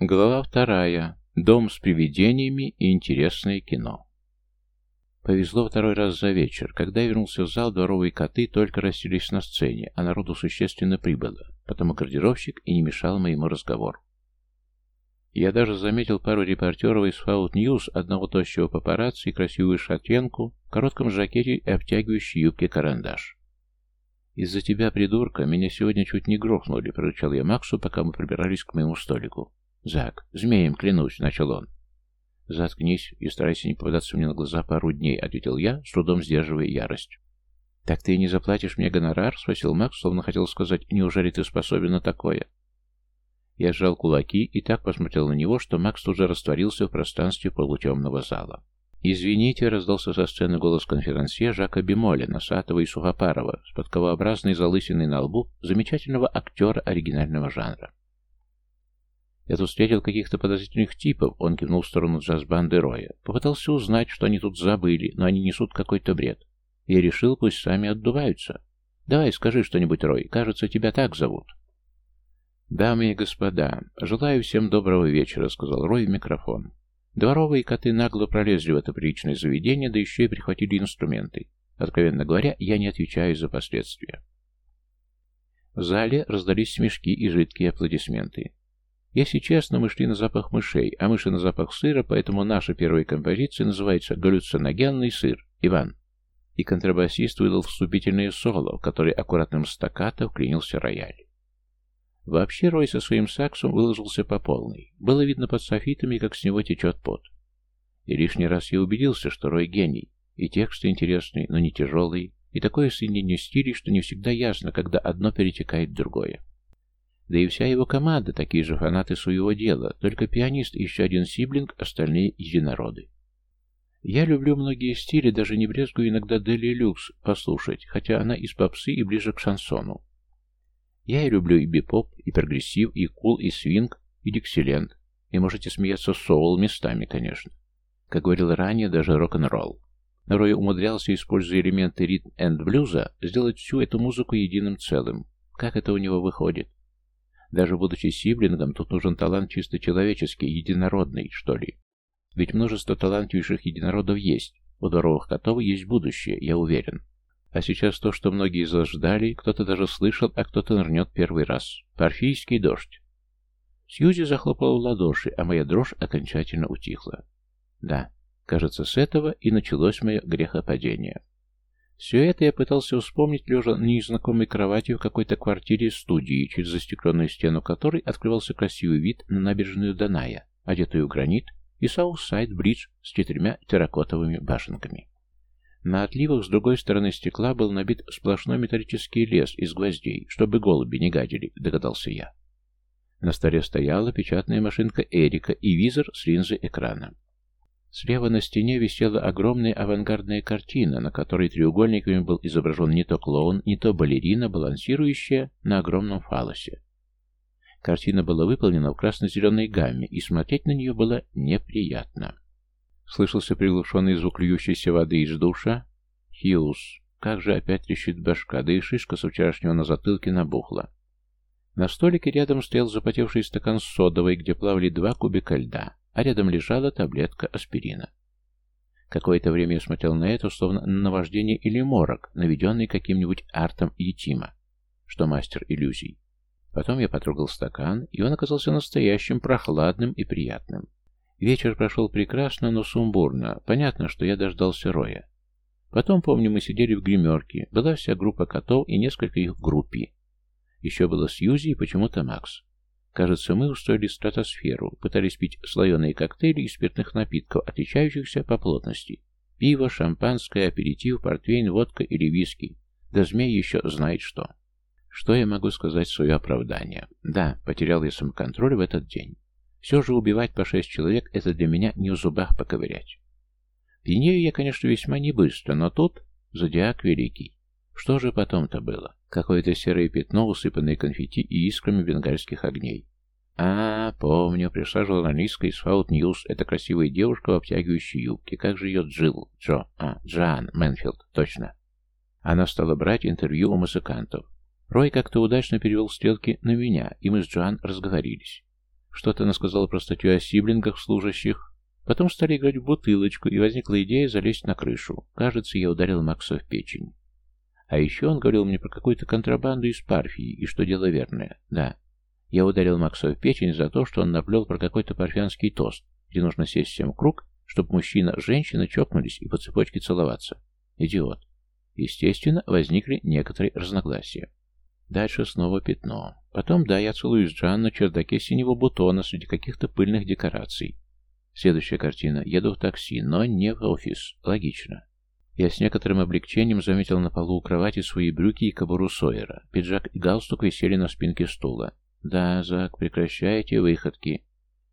Глава вторая. Дом с привидениями и интересное кино. Повезло второй раз за вечер. Когда я вернулся в зал, дворовые коты только расселись на сцене, а народу существенно прибыло, потому гардеробщик и не мешал моему разговору. Я даже заметил пару репортеров из Fout News, одного тощего папарацци красивую шатенку в коротком жакете и обтягивающей юбке карандаш. «Из-за тебя, придурка, меня сегодня чуть не грохнули», — прорычал я Максу, пока мы прибирались к моему столику. «Зак, змеем клянусь», — начал он. «Заткнись и старайся не попадаться мне на глаза пару дней», — ответил я, с трудом сдерживая ярость. «Так ты и не заплатишь мне гонорар?» — спросил Макс, словно хотел сказать, «Неужели ты способен на такое?» Я сжал кулаки и так посмотрел на него, что Макс тут же растворился в пространстве полутемного зала. «Извините», — раздался со сцены голос конферансье Жака Бемоля, носатого и сухопарого, с подковообразной залысиной на лбу, замечательного актера оригинального жанра. Я тут встретил каких-то подозрительных типов, он кивнул в сторону джаз-банды Роя. Попытался узнать, что они тут забыли, но они несут какой-то бред. Я решил, пусть сами отдуваются. Давай, скажи что-нибудь, Рой, кажется, тебя так зовут. «Дамы и господа, желаю всем доброго вечера», — сказал Рой в микрофон. Дворовые коты нагло пролезли в это приличное заведение, да еще и прихватили инструменты. Откровенно говоря, я не отвечаю за последствия. В зале раздались смешки и жидкие аплодисменты. Если честно, мы шли на запах мышей, а мыши на запах сыра, поэтому наша первая композиция называется «Галлюциногенный сыр». Иван. И контрабасист выдал вступительное соло, в которое аккуратным стаккато вклинился рояль. Вообще Рой со своим саксом выложился по полной. Было видно под софитами, как с него течет пот. И лишний раз я убедился, что Рой гений. И тексты интересные, но не тяжелые, и такое соединение стилей, что не всегда ясно, когда одно перетекает в другое. Да и вся его команда такие же фанаты своего дела, только пианист и еще один сиблинг, остальные единороды. Я люблю многие стили, даже не брезгую иногда Дели Люкс послушать, хотя она из попсы и ближе к шансону. Я и люблю и бибоп, и прогрессив, и кул, и свинг, и диксиленд. И можете смеяться соул местами, конечно. Как говорил ранее, даже рок-н-ролл. Но Рой умудрялся, используя элементы ритм энд блюза, сделать всю эту музыку единым целым. Как это у него выходит? Даже будучи сиблингом, тут нужен талант чисто человеческий, единородный, что ли. Ведь множество талантливейших единородов есть. У дворовых котов есть будущее, я уверен. А сейчас то, что многие из вас ждали, кто-то даже слышал, а кто-то нырнет первый раз. Парфийский дождь. Сьюзи захлопала в ладоши, а моя дрожь окончательно утихла. Да, кажется, с этого и началось мое грехопадение. Все это я пытался вспомнить, лежа на незнакомой кровати в какой-то квартире студии, через застекленную стену которой открывался красивый вид на набережную Даная, одетую в гранит, и Саутсайд-бридж с четырьмя терракотовыми башенками. На отливах с другой стороны стекла был набит сплошной металлический лес из гвоздей, чтобы голуби не гадили, догадался я. На столе стояла печатная машинка Эрика и визор с линзой экрана. Слева на стене висела огромная авангардная картина, на которой треугольниками был изображен не то клоун, не то балерина, балансирующая на огромном фалосе. Картина была выполнена в красно-зеленой гамме, и смотреть на нее было неприятно. Слышался приглушенный звук льющейся воды из душа. Хьюз. Как же опять трещит башка, да и шишка со вчерашнего на затылке набухла. На столике рядом стоял запотевший стакан содовой, где плавали два кубика льда а рядом лежала таблетка аспирина. Какое-то время я смотрел на это, словно на наваждение или морок, наведенный каким-нибудь артом Етима, что мастер иллюзий. Потом я потрогал стакан, и он оказался настоящим, прохладным и приятным. Вечер прошел прекрасно, но сумбурно. Понятно, что я дождался Роя. Потом, помню, мы сидели в гримерке. Была вся группа котов и несколько их группи. Еще было Сьюзи и почему-то Макс. Кажется, мы устроили стратосферу, пытались пить слоеные коктейли из спиртных напитков, отличающихся по плотности. Пиво, шампанское, аперитив, портвейн, водка или виски. Да змей еще знает что. Что я могу сказать в свое оправдание? Да, потерял я самоконтроль в этот день. Все же убивать по шесть человек — это для меня не в зубах поковырять. Пьянею я, конечно, весьма не быстро, но тут зодиак великий. Что же потом-то было? Какое-то серое пятно, усыпанное конфетти и искрами бенгальских огней. А, помню, пришла журналистка из Фаут Ньюс. Это красивая девушка в обтягивающей юбке. Как же ее Джилл? Джо. А, Джоан Мэнфилд. Точно. Она стала брать интервью у музыкантов. Рой как-то удачно перевел стрелки на меня, и мы с Джоан разговорились. Что-то она сказала про статью о сиблингах служащих. Потом стали играть в бутылочку, и возникла идея залезть на крышу. Кажется, я ударил Макса в печень. А еще он говорил мне про какую-то контрабанду из Парфии, и что дело верное. Да, я ударил Макса в печень за то, что он наплел про какой-то парфянский тост, где нужно сесть всем в круг, чтобы мужчина с женщиной чокнулись и по цепочке целоваться. Идиот. Естественно, возникли некоторые разногласия. Дальше снова пятно. Потом, да, я целую с Джан на чердаке синего бутона среди каких-то пыльных декораций. Следующая картина. Еду в такси, но не в офис. Логично. Я с некоторым облегчением заметил на полу у кровати свои брюки и кобуру Сойера. Пиджак и галстук висели на спинке стула. Да, Зак, прекращайте выходки.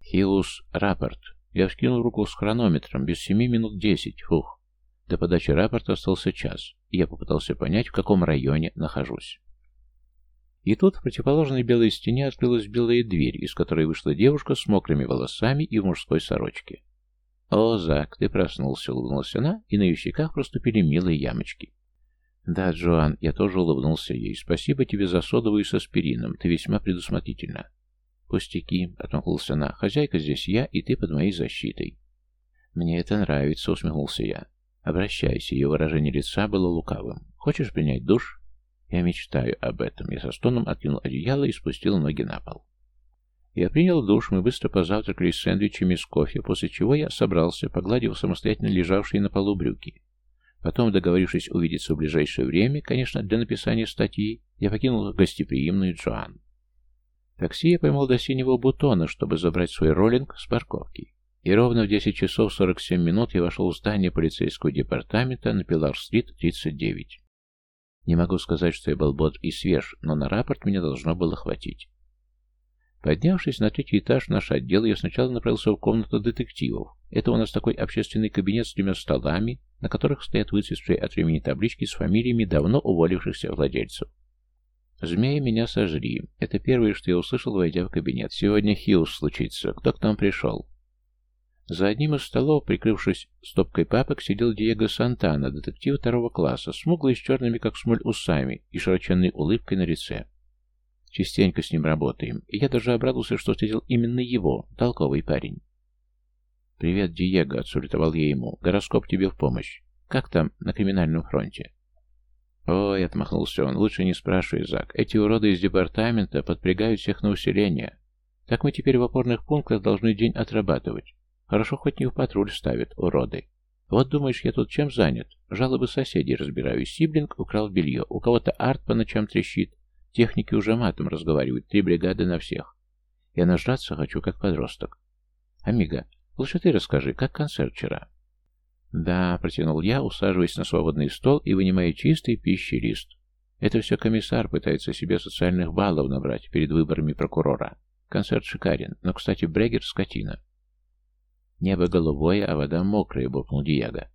Хилус, рапорт. Я вскинул руку с хронометром. Без семи минут десять. Фух. До подачи рапорта остался час, и я попытался понять, в каком районе нахожусь. И тут в противоположной белой стене открылась белая дверь, из которой вышла девушка с мокрыми волосами и в мужской сорочке. «О, Зак, ты проснулся», — улыбнулась она, и на ее щеках проступили милые ямочки. «Да, Джоан, я тоже улыбнулся ей. Спасибо тебе за содовую с аспирином, ты весьма предусмотрительна». «Пустяки», — отмахнулся она, — «хозяйка здесь я, и ты под моей защитой». «Мне это нравится», — усмехнулся я. «Обращайся», — ее выражение лица было лукавым. «Хочешь принять душ?» Я мечтаю об этом. Я со стоном откинул одеяло и спустил ноги на пол. Я принял душ, мы быстро позавтракали сэндвичами с кофе, после чего я собрался, погладив самостоятельно лежавшие на полу брюки. Потом, договорившись увидеться в ближайшее время, конечно, для написания статьи, я покинул гостеприимную Джоан. Такси я поймал до синего бутона, чтобы забрать свой роллинг с парковки. И ровно в 10 часов 47 минут я вошел в здание полицейского департамента на Пилар-стрит, 39. Не могу сказать, что я был бодр и свеж, но на рапорт меня должно было хватить. Поднявшись на третий этаж наш отдел, я сначала направился в комнату детективов. Это у нас такой общественный кабинет с тремя столами, на которых стоят выцветшие от времени таблички с фамилиями давно уволившихся владельцев. «Змеи меня сожри». Это первое, что я услышал, войдя в кабинет. «Сегодня Хьюз случится. Кто к нам пришел?» За одним из столов, прикрывшись стопкой папок, сидел Диего Сантана, детектив второго класса, смуглый с черными, как смоль, усами и широченной улыбкой на лице. Частенько с ним работаем, и я даже обрадовался, что встретил именно его, толковый парень. «Привет, Диего», — отсулетовал я ему. «Гороскоп тебе в помощь. Как там на криминальном фронте?» «Ой», — отмахнулся он, — «лучше не спрашивай, Зак. Эти уроды из департамента подпрягают всех на усиление. Так мы теперь в опорных пунктах должны день отрабатывать. Хорошо, хоть не в патруль ставят, уроды. Вот думаешь, я тут чем занят? Жалобы соседей разбираю. Сиблинг украл белье, у кого-то арт по ночам трещит. Техники уже матом разговаривают, три бригады на всех. Я нажраться хочу, как подросток. Амиго, лучше ты расскажи, как концерт вчера? Да, протянул я, усаживаясь на свободный стол и вынимая чистый пищий лист. Это все комиссар пытается себе социальных баллов набрать перед выборами прокурора. Концерт шикарен, но, кстати, Брегер скотина. «Небо голубое, а вода мокрая», — буркнул Диего.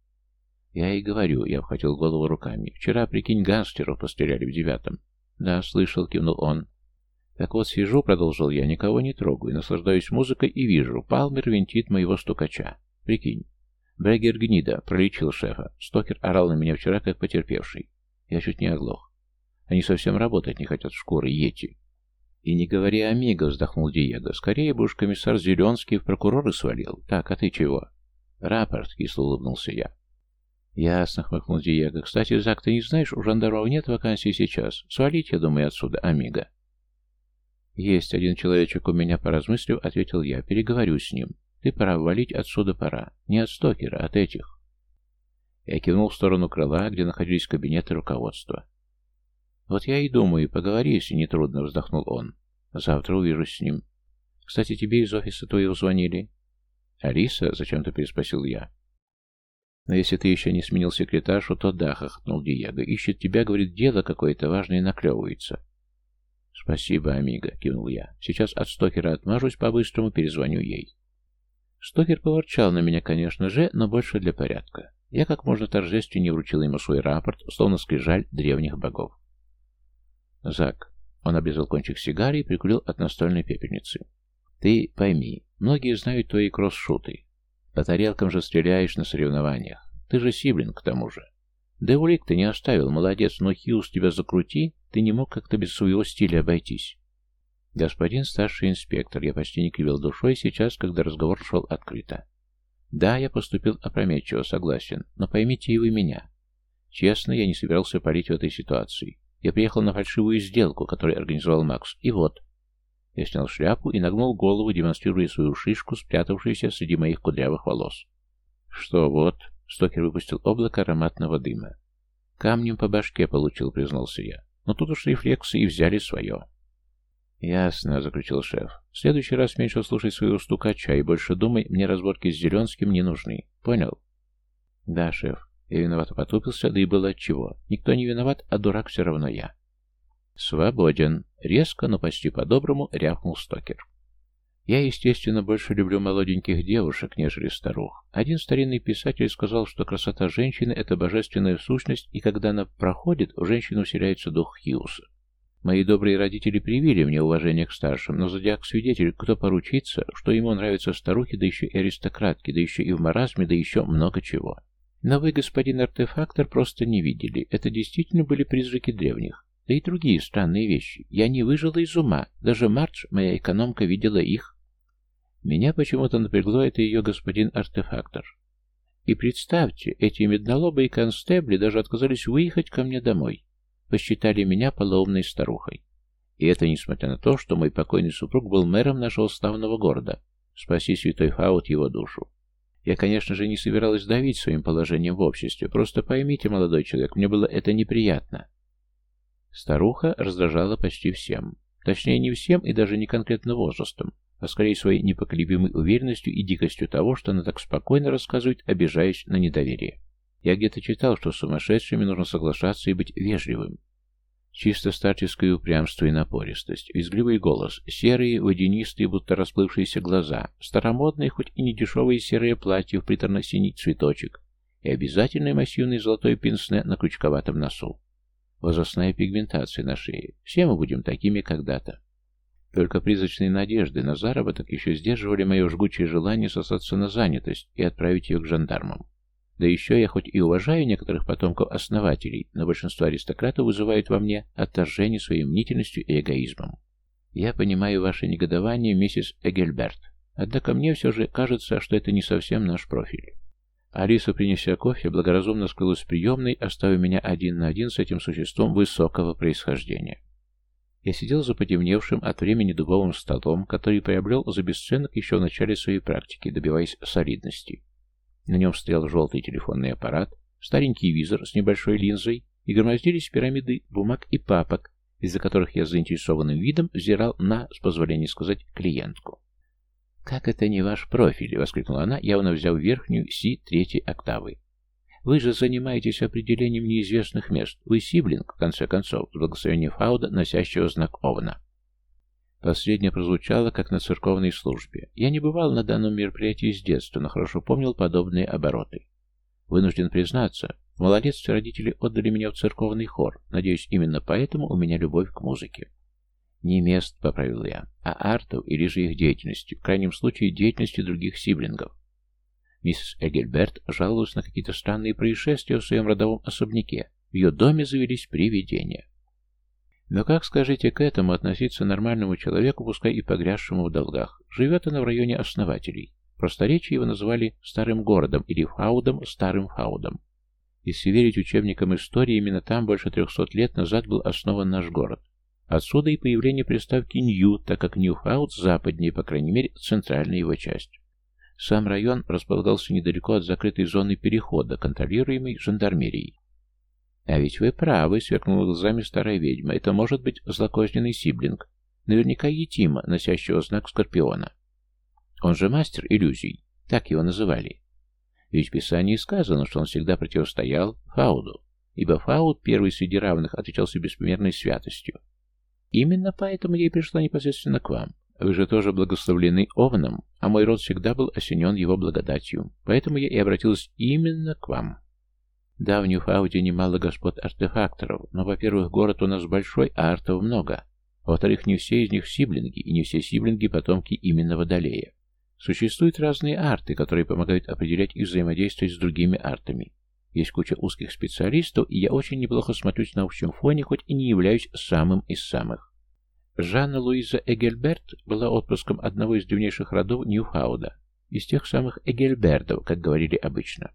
«Я и говорю», — я обхватил голову руками. «Вчера, прикинь, гангстеров постреляли в девятом». «Да, слышал», — кивнул он. «Так вот, сижу», — продолжил я, — «никого не трогаю, наслаждаюсь музыкой и вижу, Палмер винтит моего стукача. Прикинь. Брегер гнида, пролечил шефа. Стокер орал на меня вчера, как потерпевший. Я чуть не оглох. Они совсем работать не хотят шкуры, ети. «И не говори Амиго», — вздохнул Диего. «Скорее бы уж комиссар Зеленский в прокуроры свалил. Так, а ты чего?» «Рапорт», — кисло улыбнулся я. «Ясно», — хмыкнул Диего. «Кстати, Зак, ты не знаешь, у жандармов нет вакансий сейчас. Свалить, я думаю, отсюда, Амиго». «Есть один человечек у меня, поразмыслив», — ответил я. «Переговорю с ним. Ты пора валить, отсюда пора. Не от стокера, от этих». Я кивнул в сторону крыла, где находились кабинеты руководства. «Вот я и думаю, поговори, если не трудно», — вздохнул он. «Завтра увижусь с ним. Кстати, тебе из офиса твоего звонили?» «Алиса?» — зачем-то переспросил я. «Но если ты еще не сменил секретаршу, то да», — хохотнул Диего. «Ищет тебя, говорит, дело какое-то важное наклевывается». «Спасибо, Амиго», — кивнул я. «Сейчас от Стокера отмажусь по-быстрому, перезвоню ей». Стокер поворчал на меня, конечно же, но больше для порядка. Я как можно торжественнее вручил ему свой рапорт, словно скрижаль древних богов. Зак. Он обрезал кончик сигары и прикурил от настольной пепельницы. Ты пойми, многие знают твои кросс-шуты. По тарелкам же стреляешь на соревнованиях. Ты же сиблинг к тому же. Да улик ты не оставил, молодец, но Хьюз тебя закрути, ты не мог как-то без своего стиля обойтись. Господин старший инспектор, я почти не кривил душой сейчас, когда разговор шел открыто. Да, я поступил опрометчиво, согласен, но поймите и вы меня. Честно, я не собирался парить в этой ситуации. Я приехал на фальшивую сделку, которую организовал Макс, и вот. Я снял шляпу и нагнул голову, демонстрируя свою шишку, спрятавшуюся среди моих кудрявых волос. Что вот? Стокер выпустил облако ароматного дыма. Камнем по башке получил, признался я. Но тут уж рефлексы и взяли свое. «Ясно», — заключил шеф. «В следующий раз меньше слушай своего стукача и больше думай, мне разборки с Зеленским не нужны. Понял?» «Да, шеф». Я виновато потупился, да и было отчего. Никто не виноват, а дурак все равно я. «Свободен», — резко, но почти по-доброму рявкнул Стокер. Я, естественно, больше люблю молоденьких девушек, нежели старух. Один старинный писатель сказал, что красота женщины — это божественная сущность, и когда она проходит, в женщину уселяется дух Хьюса. Мои добрые родители привили мне уважение к старшим, но зодиак-свидетель, кто поручится, что ему нравятся старухи, да еще и аристократки, да еще и в маразме, да еще много чего. Но вы, господин артефактор, просто не видели. Это действительно были призраки древних. Да и другие странные вещи. Я не выжила из ума. Даже Мардж, моя экономка, видела их. Меня почему-то напрягло это ее господин артефактор. И представьте, эти меднолобые констебли даже отказались выехать ко мне домой. Посчитали меня полоумной старухой. И это несмотря на то, что мой покойный супруг был мэром нашего славного города. Спаси святой Фаут его душу. Я, конечно же, не собиралась давить своим положением в обществе. Просто поймите, молодой человек, мне было это неприятно. Старуха раздражала почти всем. Точнее, не всем и даже не конкретно возрастом а скорее своей непоколебимой уверенностью и дикостью того, что она так спокойно рассказывает, обижаясь на недоверие. Я где-то читал, что с сумасшедшими нужно соглашаться и быть вежливым. Чисто старческое упрямство и напористость, визгливый голос, серые, водянистые, будто расплывшиеся глаза, старомодные, хоть и не дешевые серые платья в приторно-синий цветочек и обязательное массивное золотое пенсне на крючковатом носу. Возрастная пигментация на шее. Все мы будем такими когда-то. Только призрачные надежды на заработок еще сдерживали мое жгучее желание сосаться на занятость и отправить ее к жандармам. Да еще я хоть и уважаю некоторых потомков основателей, но большинство аристократов вызывают во мне отторжение своей мнительностью и эгоизмом. Я понимаю ваше негодование, миссис Эгельберт, однако мне все же кажется, что это не совсем наш профиль. Алиса, принеся кофе, благоразумно скрылась в приемной, оставив меня один на один с этим существом высокого происхождения. Я сидел за потемневшим от времени дубовым столом, который приобрел за бесценок еще в начале своей практики, добиваясь солидности. На нем стоял желтый телефонный аппарат, старенький визор с небольшой линзой, и громоздились пирамиды бумаг и папок, из-за которых я заинтересованным видом взирал на, с позволения сказать, клиентку. «Как это не ваш профиль?» — воскликнула она, явно взяв верхнюю си третьей октавы. Вы же занимаетесь определением неизвестных мест. Вы сиблинг, в конце концов, с благословения Фауда, носящего знак Овна. Последнее прозвучало, как на церковной службе. Я не бывал на данном мероприятии с детства, но хорошо помнил подобные обороты. Вынужден признаться, в малолетстве родители отдали меня в церковный хор. Надеюсь, именно поэтому у меня любовь к музыке. Не мест, поправил я, а артов или же их деятельности, в крайнем случае деятельности других сиблингов. Миссис Эгельберт жаловалась на какие-то странные происшествия в своем родовом особняке. В ее доме завелись привидения. Но как, скажите, к этому относиться нормальному человеку, пускай и погрязшему в долгах? Живет она в районе основателей. Просторечие его называли Старым городом или Фаудом Старым Фаудом. Если верить учебникам истории, именно там больше трехсот лет назад был основан наш город. Отсюда и появление приставки «Нью», так как Нью-Фауд западнее, по крайней мере, центральная его часть. Сам район располагался недалеко от закрытой зоны перехода, контролируемой жандармерией. «А ведь вы правы», — сверкнула глазами старая ведьма. «Это может быть злокозненный сиблинг. Наверняка Етима, носящего знак Скорпиона. Он же мастер иллюзий. Так его называли. Ведь в Писании сказано, что он всегда противостоял Фауду, ибо Фауд, первый среди равных, отличался беспримерной святостью. Именно поэтому я и пришла непосредственно к вам. Вы же тоже благословлены Овном, а мой род всегда был осенен его благодатью, поэтому я и обратилась именно к вам. Да, в Ньюфауде немало господ-артефакторов, но, во-первых, город у нас большой, а артов много. Во-вторых, не все из них сиблинги, и не все сиблинги потомки именно Водолея. Существуют разные арты, которые помогают определять и взаимодействовать с другими артами. Есть куча узких специалистов, и я очень неплохо смотрюсь на общем фоне, хоть и не являюсь самым из самых. Жанна Луиза Эгельберт была отпрыском одного из древнейших родов Ньюфауда, из тех самых Эгельбердов, как говорили обычно.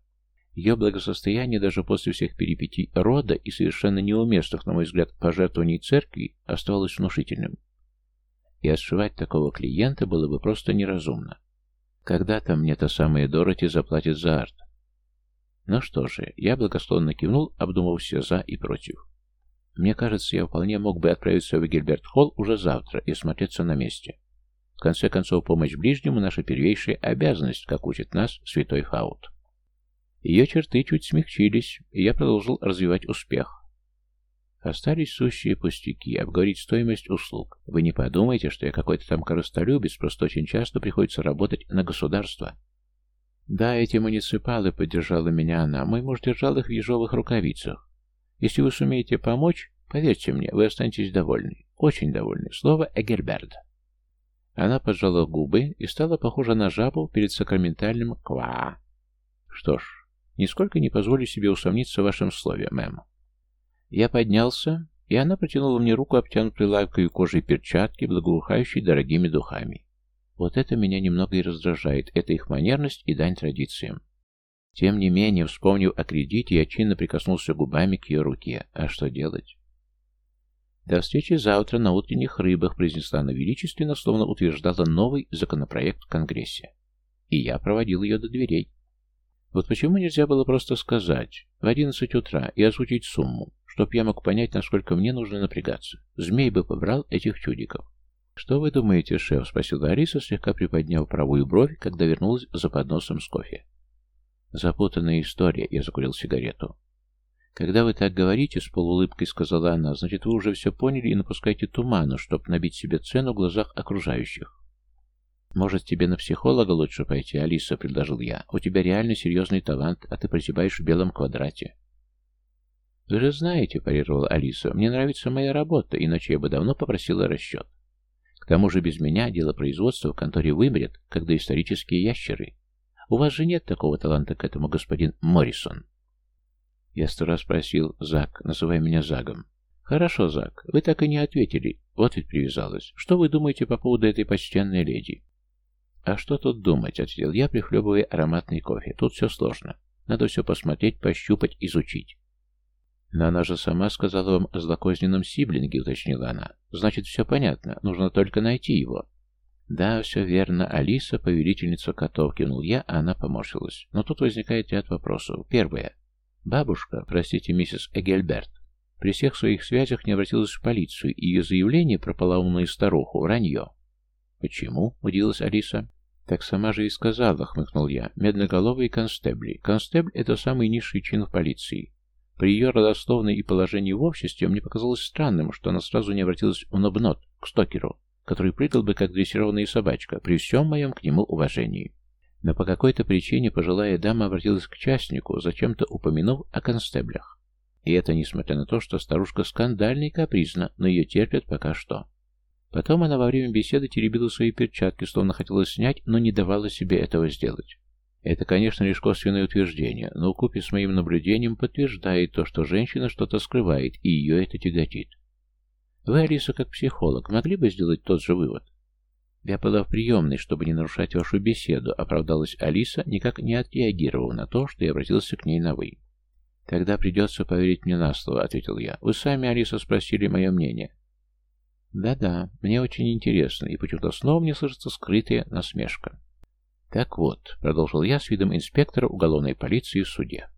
Ее благосостояние даже после всех перипетий рода и совершенно неуместных, на мой взгляд, пожертвований церкви оставалось внушительным. И отшивать такого клиента было бы просто неразумно. Когда-то мне та самая Дороти заплатит за арт. Ну что же, я благосклонно кивнул, обдумав все «за» и «против». Мне кажется, я вполне мог бы отправиться в Гильберт-Холл уже завтра и смотреться на месте. В конце концов, помощь ближнему – наша первейшая обязанность, как учит нас святой Фаут. Ее черты чуть смягчились, и я продолжил развивать успех. Остались сущие пустяки, обговорить стоимость услуг. Вы не подумайте, что я какой-то там корыстолюбец, просто очень часто приходится работать на государство. Да, эти муниципалы, поддержала меня она, мой муж держал их в ежовых рукавицах. Если вы сумеете помочь, поверьте мне, вы останетесь довольны. Очень довольны. Слово Эгерберд. Она поджала губы и стала похожа на жабу перед сакраментальным «ква». Что ж, нисколько не позволю себе усомниться в вашем слове, мэм. Я поднялся, и она протянула мне руку, обтянутой лайкой кожей перчатки, благоухающей дорогими духами. Вот это меня немного и раздражает, это их манерность и дань традициям. Тем не менее, вспомнив о кредите, я чинно прикоснулся губами к ее руке. А что делать? «До встречи завтра на утренних рыбах», — произнесла она величественно, словно утверждала новый законопроект в Конгрессе. И я проводил ее до дверей. Вот почему нельзя было просто сказать в одиннадцать утра и озвучить сумму, чтоб я мог понять, насколько мне нужно напрягаться. Змей бы побрал этих чудиков. «Что вы думаете, шеф?» — спросила Алиса, слегка приподняв правую бровь, когда вернулась за подносом с кофе. «Запутанная история», — я закурил сигарету. «Когда вы так говорите, — с полуулыбкой сказала она, — значит, вы уже все поняли и напускаете туману, чтобы набить себе цену в глазах окружающих». «Может, тебе на психолога лучше пойти, Алиса?» — предложил я. «У тебя реально серьезный талант, а ты прозябаешь в белом квадрате». «Вы же знаете, — парировала Алиса, — мне нравится моя работа, иначе я бы давно попросила расчет. Тому же без меня дело производства в конторе вымрет, как доисторические ящеры. У вас же нет такого таланта к этому, господин Моррисон». Я сто раз просил, Зак, называй меня Загом. «Хорошо, Зак, вы так и не ответили. Вот ведь привязалась. Что вы думаете по поводу этой почтенной леди?» «А что тут думать?» — ответил я, прихлебывая ароматный кофе. «Тут все сложно. Надо все посмотреть, пощупать, изучить. «Но она же сама сказала вам о злокозненном сиблинге», — уточнила она. «Значит, все понятно. Нужно только найти его». «Да, все верно. Алиса, повелительница котов», — кивнул я, а она поморщилась. Но тут возникает ряд вопросов. Первое. Бабушка, простите, миссис Эгельберт, при всех своих связях не обратилась в полицию, и ее заявление про полоумную старуху — вранье. «Почему?» — удивилась Алиса. «Так сама же и сказала», — хмыкнул я. «Медноголовые констебли. Констебль — это самый низший чин в полиции. При ее родословной и положении в обществе мне показалось странным, что она сразу не обратилась в Нобнот, к Стокеру, который прыгал бы как дрессированная собачка, при всем моем к нему уважении. Но по какой-то причине пожилая дама обратилась к частнику, зачем-то упомянув о констеблях. И это несмотря на то, что старушка скандальна и капризна, но ее терпят пока что. Потом она во время беседы теребила свои перчатки, словно хотела снять, но не давала себе этого сделать. Это, конечно, лишь косвенное утверждение, но купе с моим наблюдением подтверждает то, что женщина что-то скрывает, и ее это тяготит. Вы, Алиса, как психолог, могли бы сделать тот же вывод? Я была в приемной, чтобы не нарушать вашу беседу, оправдалась Алиса, никак не отреагировав на то, что я обратился к ней на «вы». «Тогда придется поверить мне на слово», — ответил я. «Вы сами, Алиса, спросили мое мнение». «Да-да, мне очень интересно, и почему-то снова мне слышится скрытая насмешка». Так вот, продолжил я с видом инспектора уголовной полиции в суде.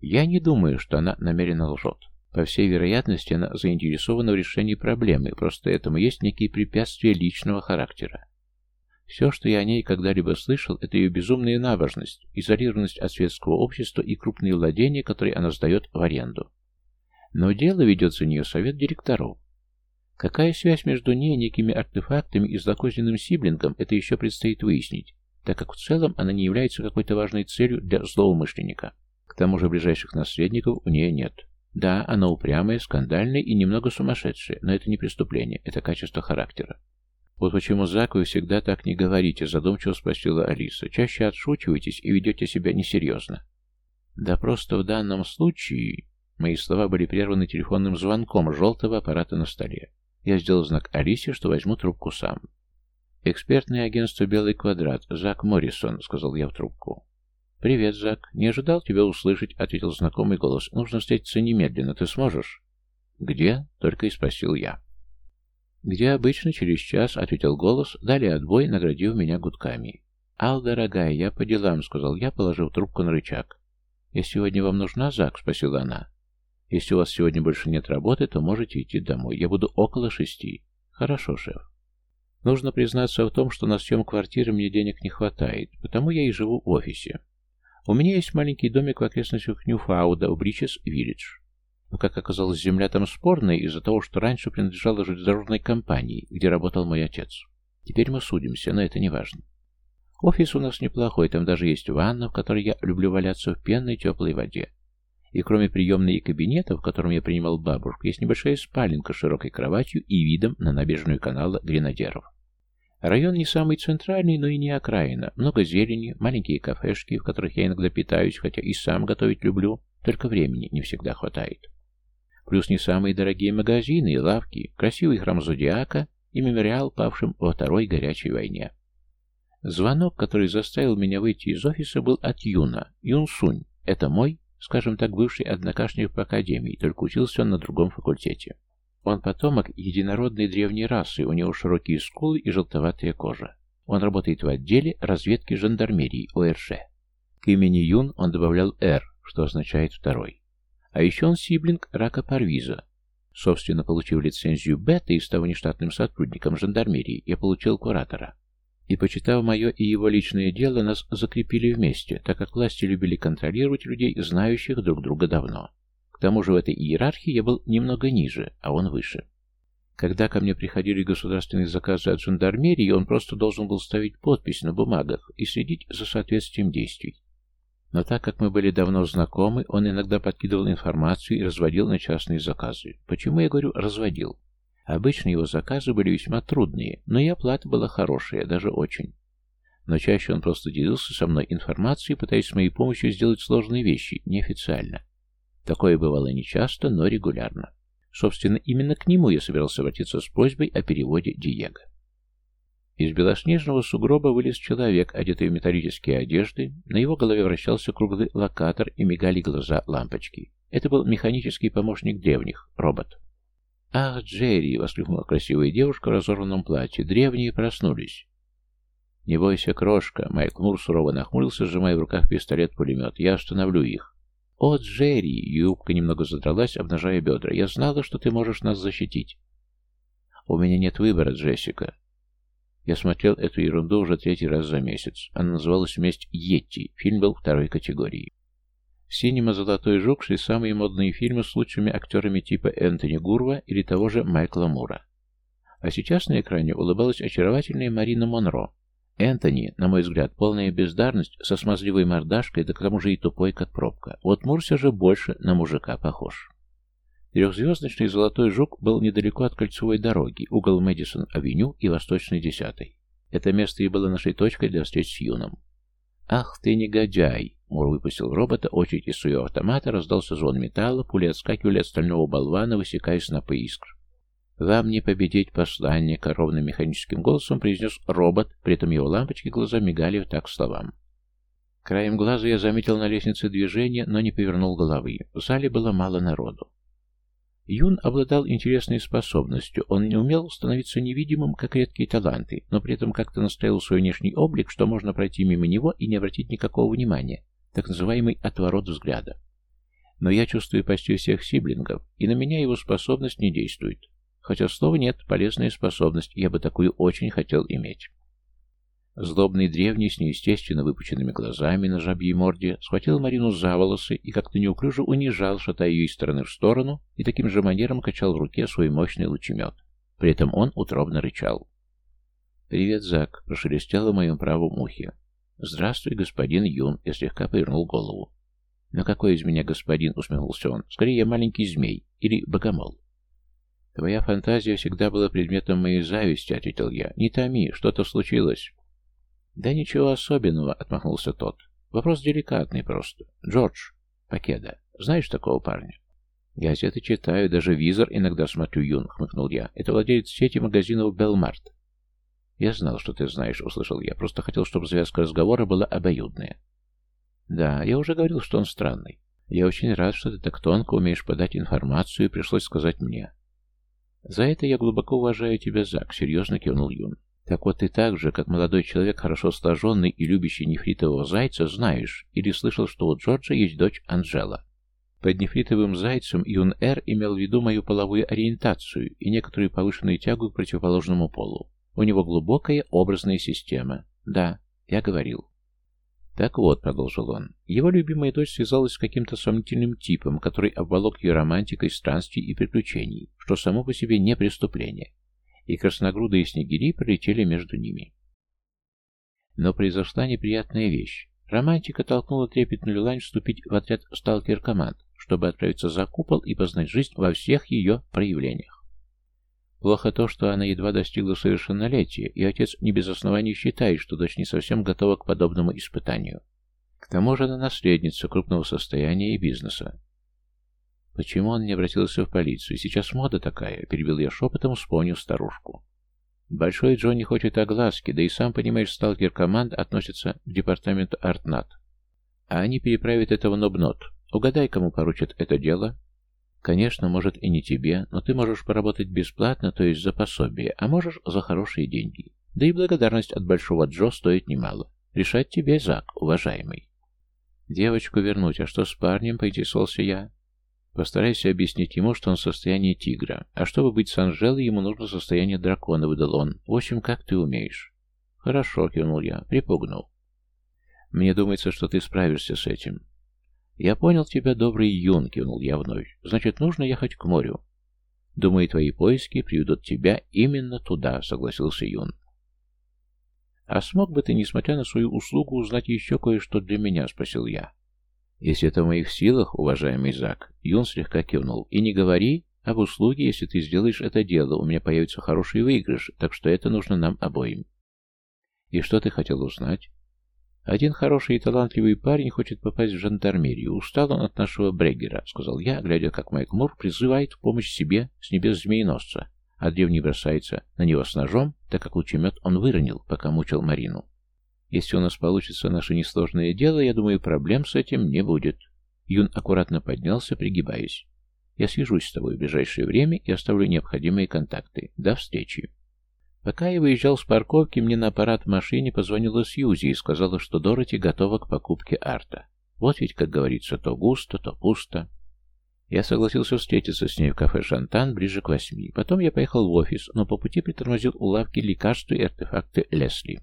Я не думаю, что она намеренно лжет. По всей вероятности, она заинтересована в решении проблемы, просто этому есть некие препятствия личного характера. Все, что я о ней когда-либо слышал, это ее безумная набожность, изолированность от светского общества и крупные владения, которые она сдает в аренду. Но дело ведет за нее совет директоров. Какая связь между ней, некими артефактами и злокозненным сиблингом, это еще предстоит выяснить так как в целом она не является какой-то важной целью для злоумышленника. К тому же ближайших наследников у нее нет. Да, она упрямая, скандальная и немного сумасшедшая, но это не преступление, это качество характера. «Вот почему, Зак, всегда так не говорите?» – задумчиво спросила Алиса. «Чаще отшучиваетесь и ведете себя несерьезно». «Да просто в данном случае...» Мои слова были прерваны телефонным звонком желтого аппарата на столе. Я сделал знак Алисе, что возьму трубку сам. «Экспертное агентство «Белый квадрат», Зак Моррисон», — сказал я в трубку. «Привет, Зак. Не ожидал тебя услышать», — ответил знакомый голос. «Нужно встретиться немедленно. Ты сможешь?» «Где?» — только и спросил я. «Где обычно, через час», — ответил голос, дали отбой, наградив меня гудками. «Ал, дорогая, я по делам», — сказал я, положив трубку на рычаг. «Я сегодня вам нужна, Зак?» — спросила она. «Если у вас сегодня больше нет работы, то можете идти домой. Я буду около шести». «Хорошо, шеф». Нужно признаться в том, что на съем квартиры мне денег не хватает, потому я и живу в офисе. У меня есть маленький домик в окрестностях Ньюфауда, в Бричес-Виллидж. Но, как оказалось, земля там спорная из-за того, что раньше принадлежала железнодорожной компании, где работал мой отец. Теперь мы судимся, но это не важно. Офис у нас неплохой, там даже есть ванна, в которой я люблю валяться в пенной теплой воде. И кроме приемной и кабинета, в котором я принимал бабушку, есть небольшая спаленка с широкой кроватью и видом на набережную канала Гренадеров. Район не самый центральный, но и не окраина. Много зелени, маленькие кафешки, в которых я иногда питаюсь, хотя и сам готовить люблю, только времени не всегда хватает. Плюс не самые дорогие магазины и лавки, красивый храм Зодиака и мемориал павшим во Второй горячей войне. Звонок, который заставил меня выйти из офиса, был от Юна. Юн Сунь. Это мой, скажем так, бывший однокашник по академии, только учился он на другом факультете. Он потомок единородной древней расы, у него широкие скулы и желтоватая кожа. Он работает в отделе разведки жандармерии ОРЖ. К имени Юн он добавлял «Р», что означает «второй». А еще он сиблинг Рака Парвиза. Собственно, получив лицензию бета и став нештатным сотрудником жандармерии, я получил куратора. И, почитав мое и его личное дело, нас закрепили вместе, так как власти любили контролировать людей, знающих друг друга давно. К тому же в этой иерархии я был немного ниже, а он выше. Когда ко мне приходили государственные заказы от жандармерии, он просто должен был ставить подпись на бумагах и следить за соответствием действий. Но так как мы были давно знакомы, он иногда подкидывал информацию и разводил на частные заказы. Почему я говорю «разводил»? Обычно его заказы были весьма трудные, но и оплата была хорошая, даже очень. Но чаще он просто делился со мной информацией, пытаясь с моей помощью сделать сложные вещи, неофициально. Такое бывало нечасто, но регулярно. Собственно, именно к нему я собирался обратиться с просьбой о переводе Диего. Из белоснежного сугроба вылез человек, одетый в металлические одежды. На его голове вращался круглый локатор и мигали глаза лампочки. Это был механический помощник древних, робот. «Ах, Джерри!» — воскликнула красивая девушка в разорванном платье. «Древние проснулись!» «Не бойся, крошка!» — Майк Мур сурово нахмурился, сжимая в руках пистолет-пулемет. «Я остановлю их!» «О, Джерри!» — юбка немного задралась, обнажая бедра. «Я знала, что ты можешь нас защитить!» «У меня нет выбора, Джессика!» Я смотрел эту ерунду уже третий раз за месяц. Она называлась «Месть Йетти». Фильм был второй категории. В «Синема Золотой Жук» шли самые модные фильмы с лучшими актерами типа Энтони Гурва или того же Майкла Мура. А сейчас на экране улыбалась очаровательная Марина Монро, Энтони, на мой взгляд, полная бездарность, со смазливой мордашкой, да к тому же и тупой, как пробка. Вот Мурся же больше на мужика похож. Трехзвездочный золотой жук был недалеко от кольцевой дороги, угол Мэдисон-авеню и Восточный десятый. Это место и было нашей точкой для встреч с Юном. «Ах ты негодяй!» Мур выпустил робота, очередь из своего автомата, раздался звон металла, пули отскакивали от стального болвана, высекая снопы искр. «Вам не победить посланника», — ровным механическим голосом произнес робот, при этом его лампочки глаза мигали так словам. Краем глаза я заметил на лестнице движение, но не повернул головы. В зале было мало народу. Юн обладал интересной способностью. Он не умел становиться невидимым, как редкие таланты, но при этом как-то настроил свой внешний облик, что можно пройти мимо него и не обратить никакого внимания, так называемый отворот взгляда. Но я чувствую почти всех сиблингов, и на меня его способность не действует. Хотя слова нет, полезная способность, я бы такую очень хотел иметь. Злобный древний с неестественно выпученными глазами на жабьей морде схватил Марину за волосы и как-то неуклюже унижал, шатая ее из стороны в сторону, и таким же манером качал в руке свой мощный лучемет. При этом он утробно рычал. «Привет, Зак», — прошелестело в моем правом ухе. «Здравствуй, господин Юн», — я слегка повернул голову. «Но какой из меня господин?» — усмехнулся он. «Скорее, я маленький змей или богомол». «Твоя фантазия всегда была предметом моей зависти», — ответил я. «Не томи, что-то случилось». «Да ничего особенного», — отмахнулся тот. «Вопрос деликатный просто. Джордж, Покеда, знаешь такого парня?» Газеты читаю, даже визор иногда смотрю, Юн, хмыкнул я. Это владелец сети магазинов Белмарт. Я знал, что ты знаешь, услышал я. Просто хотел, чтобы завязка разговора была обоюдная. Да, я уже говорил, что он странный. Я очень рад, что ты так тонко умеешь подать информацию, и пришлось сказать мне. За это я глубоко уважаю тебя, Зак, серьезно кивнул Юн. Так вот ты так же, как молодой человек, хорошо сложенный и любящий нефритового зайца, знаешь или слышал, что у Джорджа есть дочь Анжела. Под нефритовым зайцем Юн Эр имел в виду мою половую ориентацию и некоторую повышенную тягу к противоположному полу. У него глубокая образная система. Да, я говорил. Так вот, продолжил он, его любимая дочь связалась с каким-то сомнительным типом, который обволок ее романтикой, странствий и приключений, что само по себе не преступление. И красногрудые снегири пролетели между ними. Но произошла неприятная вещь. Романтика толкнула трепетную лань вступить в отряд сталкер-команд, чтобы отправиться за купол и познать жизнь во всех ее проявлениях. Плохо то, что она едва достигла совершеннолетия, и отец не без оснований считает, что дочь не совсем готова к подобному испытанию. К тому же она наследница крупного состояния и бизнеса. Почему он не обратился в полицию? Сейчас мода такая, перебил я шепотом, вспомнив старушку. Большой Джонни хочет огласки, да и сам понимаешь, сталкер команд относится к департаменту Артнат. А они переправят этого Нобнот. Угадай, кому поручат это дело? Конечно, может и не тебе, но ты можешь поработать бесплатно, то есть за пособие, а можешь за хорошие деньги. Да и благодарность от Большого Джо стоит немало. Решать тебе, Зак, уважаемый. Девочку вернуть, а что с парнем, поинтересовался я. Постарайся объяснить ему, что он в состоянии тигра, а чтобы быть с Анжелой, ему нужно состояние дракона, выдал он. В общем, как ты умеешь. Хорошо, кивнул я, припугнул. Мне думается, что ты справишься с этим. «Я понял тебя, добрый юн», — кивнул я вновь. «Значит, нужно ехать к морю». «Думаю, твои поиски приведут тебя именно туда», — согласился Юн. «А смог бы ты, несмотря на свою услугу, узнать еще кое-что для меня?» — спросил я. «Если это в моих силах, уважаемый Зак», — Юн слегка кивнул. «И не говори об услуге, если ты сделаешь это дело, у меня появится хороший выигрыш, так что это нужно нам обоим». «И что ты хотел узнать?» «Один хороший и талантливый парень хочет попасть в жандармерию. Устал он от нашего Брегера», — сказал я, глядя, как Майк Мур призывает в помощь себе с небес змееносца, а древний бросается на него с ножом, так как лучемет он выронил, пока мучил Марину. «Если у нас получится наше несложное дело, я думаю, проблем с этим не будет». Юн аккуратно поднялся, пригибаясь. «Я свяжусь с тобой в ближайшее время и оставлю необходимые контакты. До встречи». Пока я выезжал с парковки, мне на аппарат в машине позвонила Сьюзи и сказала, что Дороти готова к покупке арта. Вот ведь, как говорится, то густо, то пусто. Я согласился встретиться с ней в кафе «Шантан» ближе к восьми. Потом я поехал в офис, но по пути притормозил у лавки лекарства и артефакты Лесли.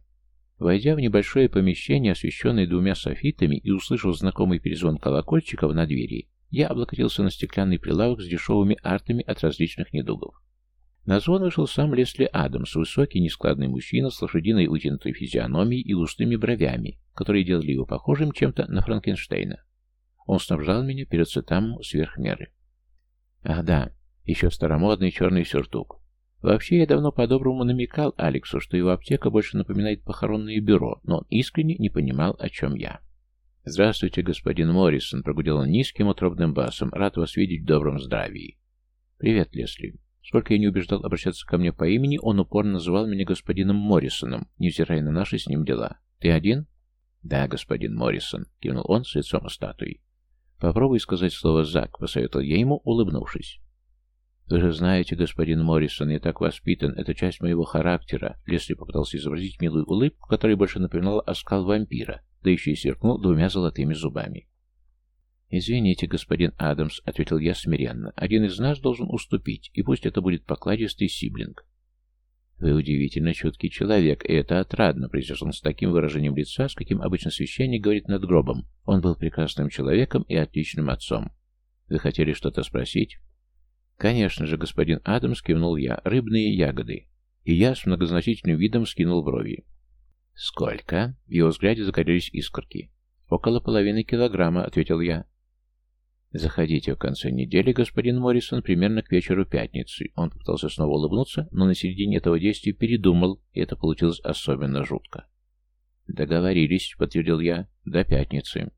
Войдя в небольшое помещение, освещенное двумя софитами, и услышав знакомый перезвон колокольчиков на двери, я облокотился на стеклянный прилавок с дешевыми артами от различных недугов. На звон вышел сам Лесли Адамс, высокий, нескладный мужчина с лошадиной вытянутой физиономией и густыми бровями, которые делали его похожим чем-то на Франкенштейна. Он снабжал меня перед цитамом сверх меры. Ах да, еще старомодный черный сюртук. Вообще, я давно по-доброму намекал Алексу, что его аптека больше напоминает похоронное бюро, но он искренне не понимал, о чем я. «Здравствуйте, господин Моррисон», — прогудел он низким утробным басом. «Рад вас видеть в добром здравии». «Привет, Лесли. Сколько я не убеждал обращаться ко мне по имени, он упорно называл меня господином Моррисоном, невзирая на наши с ним дела. «Ты один?» «Да, господин Моррисон», — кивнул он с лицом статуи. «Попробуй сказать слово «Зак», — посоветовал я ему, улыбнувшись. «Вы же знаете, господин Моррисон, я так воспитан, это часть моего характера», Лесли попытался изобразить милую улыбку, которая больше напоминала оскал вампира, да еще и сверкнул двумя золотыми зубами. «Извините, господин Адамс», — ответил я смиренно. «Один из нас должен уступить, и пусть это будет покладистый сиблинг». «Вы удивительно чуткий человек, и это отрадно», — произнес он с таким выражением лица, с каким обычно священник говорит над гробом. Он был прекрасным человеком и отличным отцом. «Вы хотели что-то спросить?» «Конечно же, господин Адамс», — кивнул я, — «рыбные ягоды». И я с многозначительным видом скинул брови. «Сколько?» В его взгляде загорелись искорки. «Около половины килограмма», — ответил я. «Заходите в конце недели, господин Моррисон, примерно к вечеру пятницы». Он попытался снова улыбнуться, но на середине этого действия передумал, и это получилось особенно жутко. «Договорились», — подтвердил я, — «до пятницы».